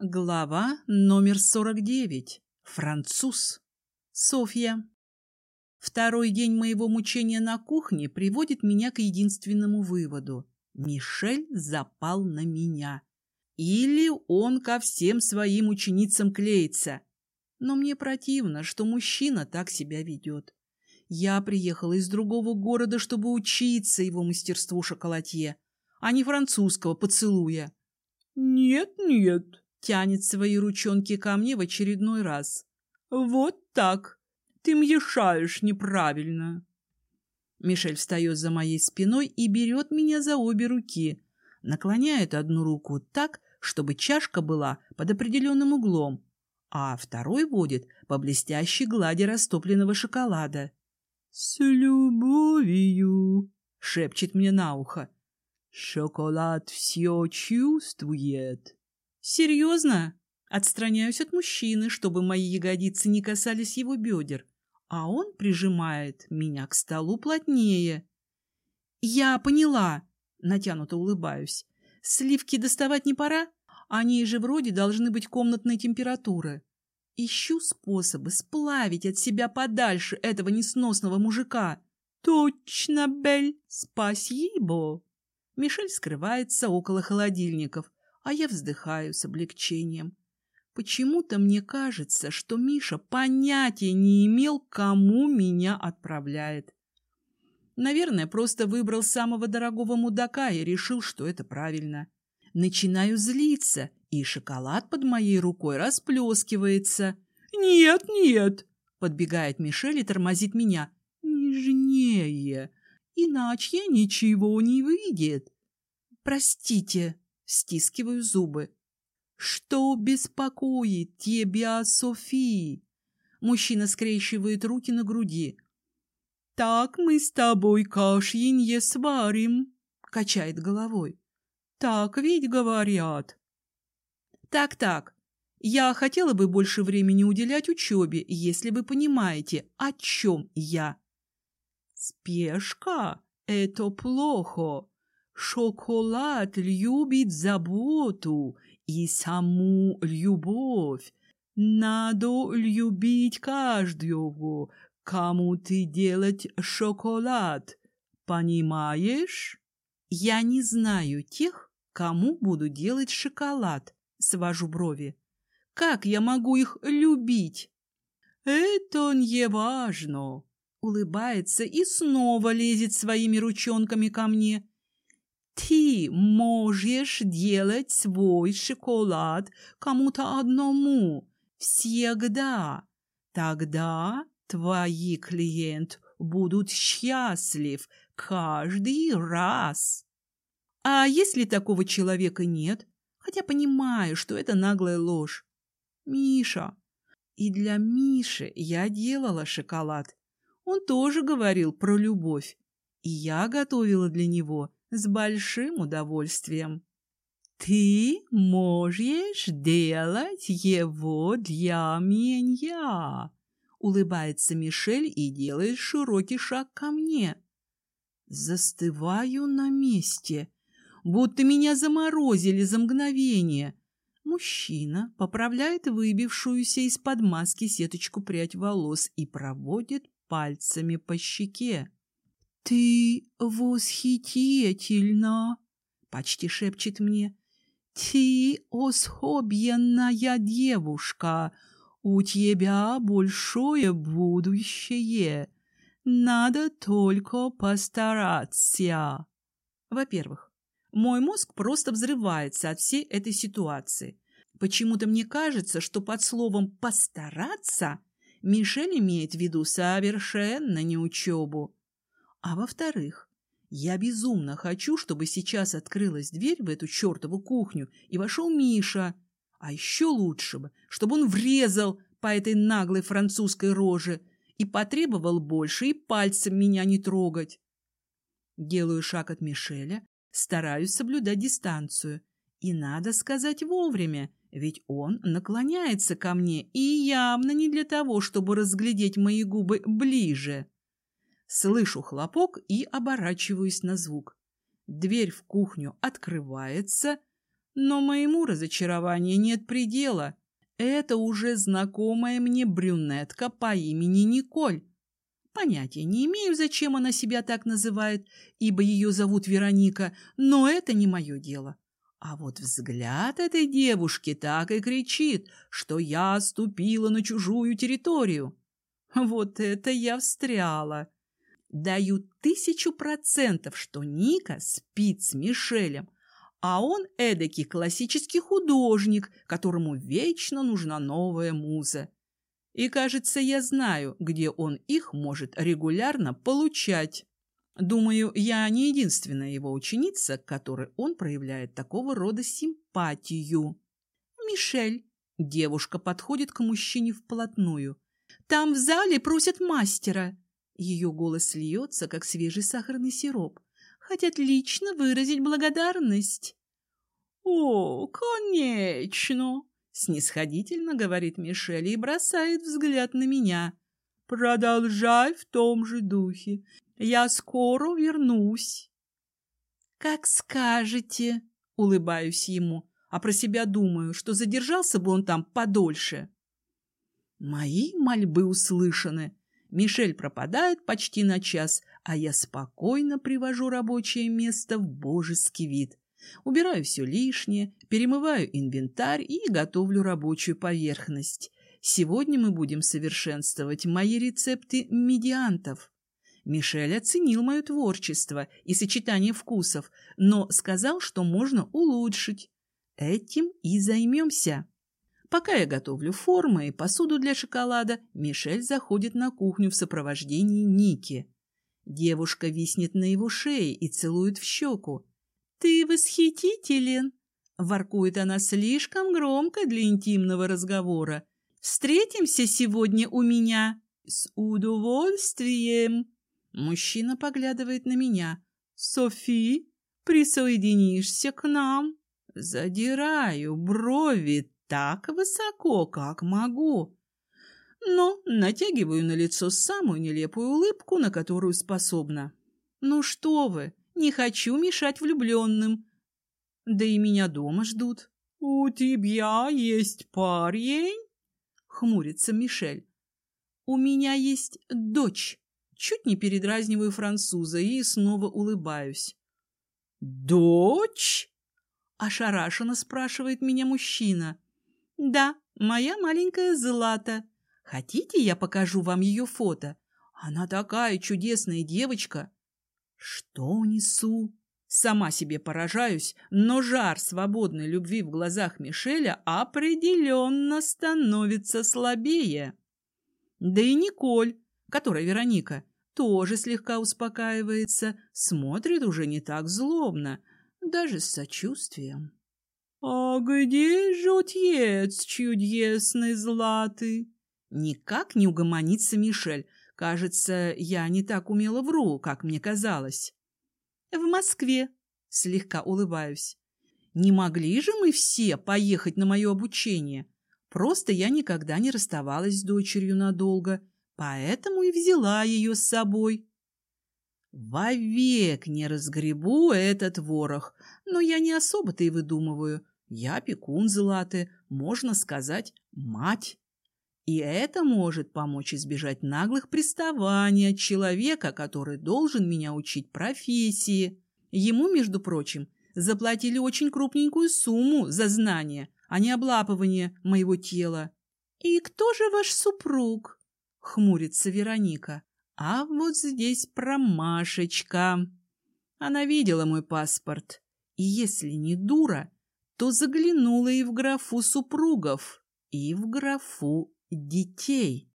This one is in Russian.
Глава номер 49. Француз. Софья. Второй день моего мучения на кухне приводит меня к единственному выводу. Мишель запал на меня. Или он ко всем своим ученицам клеится. Но мне противно, что мужчина так себя ведет. Я приехала из другого города, чтобы учиться его мастерству шоколадье, а не французского поцелуя. «Нет, нет», — тянет свои ручонки ко мне в очередной раз. «Вот так. Ты мешаешь неправильно». Мишель встает за моей спиной и берет меня за обе руки. Наклоняет одну руку так, чтобы чашка была под определенным углом, а второй водит по блестящей глади растопленного шоколада. «С любовью!» — шепчет мне на ухо. Шоколад все чувствует. Серьезно? Отстраняюсь от мужчины, чтобы мои ягодицы не касались его бедер, а он прижимает меня к столу плотнее. Я поняла, натянуто улыбаюсь. Сливки доставать не пора? Они же вроде должны быть комнатной температуры. Ищу способы сплавить от себя подальше этого несносного мужика. Точно, Бель, спасибо. Мишель скрывается около холодильников, а я вздыхаю с облегчением. Почему-то мне кажется, что Миша понятия не имел, кому меня отправляет. Наверное, просто выбрал самого дорогого мудака и решил, что это правильно. Начинаю злиться, и шоколад под моей рукой расплескивается. «Нет, нет!» — подбегает Мишель и тормозит меня. «Нежнее!» иначе ничего не выйдет. Простите, стискиваю зубы. Что беспокоит тебя, Софи? Мужчина скрещивает руки на груди. Так мы с тобой кашинье сварим, качает головой. Так ведь говорят. Так-так, я хотела бы больше времени уделять учебе, если вы понимаете, о чем я. Спешка — это плохо. Шоколад любит заботу и саму любовь. Надо любить каждого, кому ты делать шоколад. Понимаешь? Я не знаю тех, кому буду делать шоколад, свожу брови. Как я могу их любить? Это не важно улыбается и снова лезет своими ручонками ко мне. Ты можешь делать свой шоколад кому-то одному. Всегда. Тогда твои клиенты будут счастлив каждый раз. А если такого человека нет? Хотя понимаю, что это наглая ложь. Миша. И для Миши я делала шоколад. Он тоже говорил про любовь, и я готовила для него с большим удовольствием. «Ты можешь делать его для меня!» Улыбается Мишель и делает широкий шаг ко мне. Застываю на месте, будто меня заморозили за мгновение. Мужчина поправляет выбившуюся из-под маски сеточку прядь волос и проводит пальцами по щеке. «Ты восхитительна!» — почти шепчет мне. «Ты особенная девушка, у тебя большое будущее. Надо только постараться». Во-первых, мой мозг просто взрывается от всей этой ситуации. Почему-то мне кажется, что под словом «постараться» Мишель имеет в виду совершенно не учебу. А во-вторых, я безумно хочу, чтобы сейчас открылась дверь в эту чертову кухню и вошел Миша. А еще лучше бы, чтобы он врезал по этой наглой французской роже и потребовал больше и пальцем меня не трогать. Делаю шаг от Мишеля, стараюсь соблюдать дистанцию. И надо сказать вовремя, ведь он наклоняется ко мне и явно не для того, чтобы разглядеть мои губы ближе. Слышу хлопок и оборачиваюсь на звук. Дверь в кухню открывается, Но моему разочарованию нет предела. Это уже знакомая мне брюнетка по имени Николь. Понятия не имею, зачем она себя так называет, ибо ее зовут Вероника, но это не мое дело. А вот взгляд этой девушки так и кричит, что я ступила на чужую территорию. Вот это я встряла. Даю тысячу процентов, что Ника спит с Мишелем, а он эдакий классический художник, которому вечно нужна новая муза. И, кажется, я знаю, где он их может регулярно получать. Думаю, я не единственная его ученица, к которой он проявляет такого рода симпатию. «Мишель!» – девушка подходит к мужчине вплотную. «Там в зале просят мастера!» Ее голос льется, как свежий сахарный сироп. «Хотят лично выразить благодарность!» «О, конечно!» – снисходительно говорит Мишель и бросает взгляд на меня. «Продолжай в том же духе. Я скоро вернусь. Как скажете, улыбаюсь ему, а про себя думаю, что задержался бы он там подольше. Мои мольбы услышаны. Мишель пропадает почти на час, а я спокойно привожу рабочее место в божеский вид. Убираю все лишнее, перемываю инвентарь и готовлю рабочую поверхность. Сегодня мы будем совершенствовать мои рецепты медиантов. Мишель оценил мое творчество и сочетание вкусов, но сказал, что можно улучшить. Этим и займемся. Пока я готовлю формы и посуду для шоколада, Мишель заходит на кухню в сопровождении Ники. Девушка виснет на его шее и целует в щеку. «Ты восхитителен!» Воркует она слишком громко для интимного разговора. «Встретимся сегодня у меня?» «С удовольствием!» Мужчина поглядывает на меня. «Софи, присоединишься к нам?» Задираю брови так высоко, как могу. Но натягиваю на лицо самую нелепую улыбку, на которую способна. «Ну что вы, не хочу мешать влюбленным. Да и меня дома ждут». «У тебя есть парень?» — хмурится Мишель. «У меня есть дочь». Чуть не передразниваю француза и снова улыбаюсь. «Дочь?» — ошарашенно спрашивает меня мужчина. «Да, моя маленькая Злата. Хотите, я покажу вам ее фото? Она такая чудесная девочка». «Что несу?» Сама себе поражаюсь, но жар свободной любви в глазах Мишеля определенно становится слабее. Да и Николь, которая Вероника, тоже слегка успокаивается, смотрит уже не так злобно, даже с сочувствием. «А где же отец чудесный златый?» Никак не угомонится Мишель. Кажется, я не так умело вру, как мне казалось. «В Москве», — слегка улыбаюсь. «Не могли же мы все поехать на мое обучение? Просто я никогда не расставалась с дочерью надолго» поэтому и взяла ее с собой. Вовек не разгребу этот ворох, но я не особо-то и выдумываю. Я пекун Златы, можно сказать, мать. И это может помочь избежать наглых приставаний от человека, который должен меня учить профессии. Ему, между прочим, заплатили очень крупненькую сумму за знание, а не облапывание моего тела. «И кто же ваш супруг?» хмурится Вероника. А вот здесь промашечка. Она видела мой паспорт. И если не дура, то заглянула и в графу супругов, и в графу детей.